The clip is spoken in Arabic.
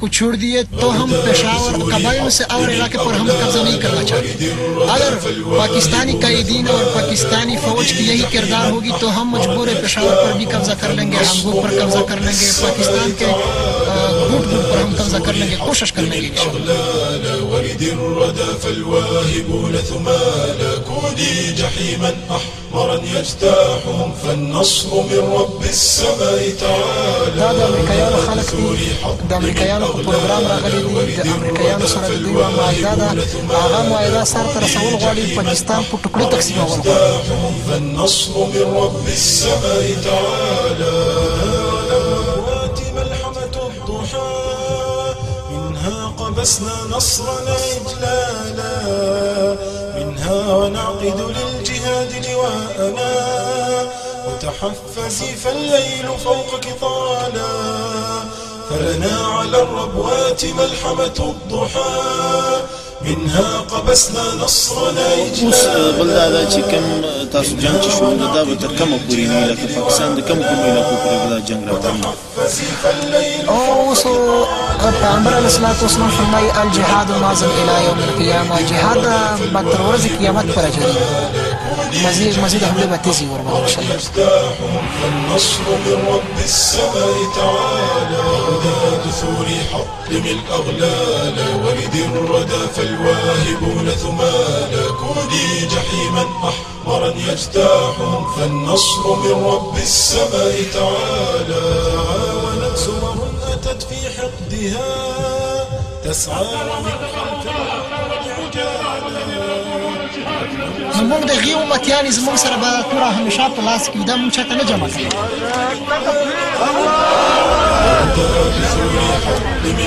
को छोड़ दिए तो हम पेशावर कबाइलों से और इलाके पर हम कब्जा नहीं करना चाहते अगर पाकिस्तानी कैदीन और पाकिस्तानी फौज की यही किरदार होगी तो हम मजबूर पेशावर पर भी कब्जा कर लेंगे हमगो पर कब्जा कर लेंगे पाकिस्तान के गुट गुट पर हम कब्जा कर लेंगे कोशिश कर लेंगे كوني جحيما أحمرا يجتاحهم فالنصر من رب السماء تعالى دا د امریکایانو خلک دي د امریکایانو په پروګرام راغلي دي د امریکایانو سره د دوی معاهده ده. هغه معاهده سر ته رسول غواړي پاکستان په ټوکړو تقسیمول قبسنا نصرنا إجلالا منها ونعقد للجهاد لواءنا وتحفزي فالليل فوقك طالا فلنا على الربوات ملحمة الضحى منها قبسنا نصرنا اوس بل دا ده چې کوم تاسو جنگ چې شو نو دا به تر کومه پورې نه لکه پاکستان د کوم کوم علاقو پورې دا جنگ راوړي اوس پیغمبر علیه الصلاة والسلام فرمایي الجهاد نازل إلى يوم القيامة. جهاد به تر ورځې قیامت پورې جاري مزید مزید حمله به تیزي ورباندې فالنصر من رب السماء تعالى. دثور حطم الأغلال ورد الردى فالواهبون ثمالا كوني جحيما أحمرا يجتاحهم فالنصر من رب السماء تعالى. سور أتت في حقدها تسعى ومن خلفها زمونږ د غي امتیان زمونږ سره به تور همیشه په لاس کې مونږ چاته نه جمع کوي Lord is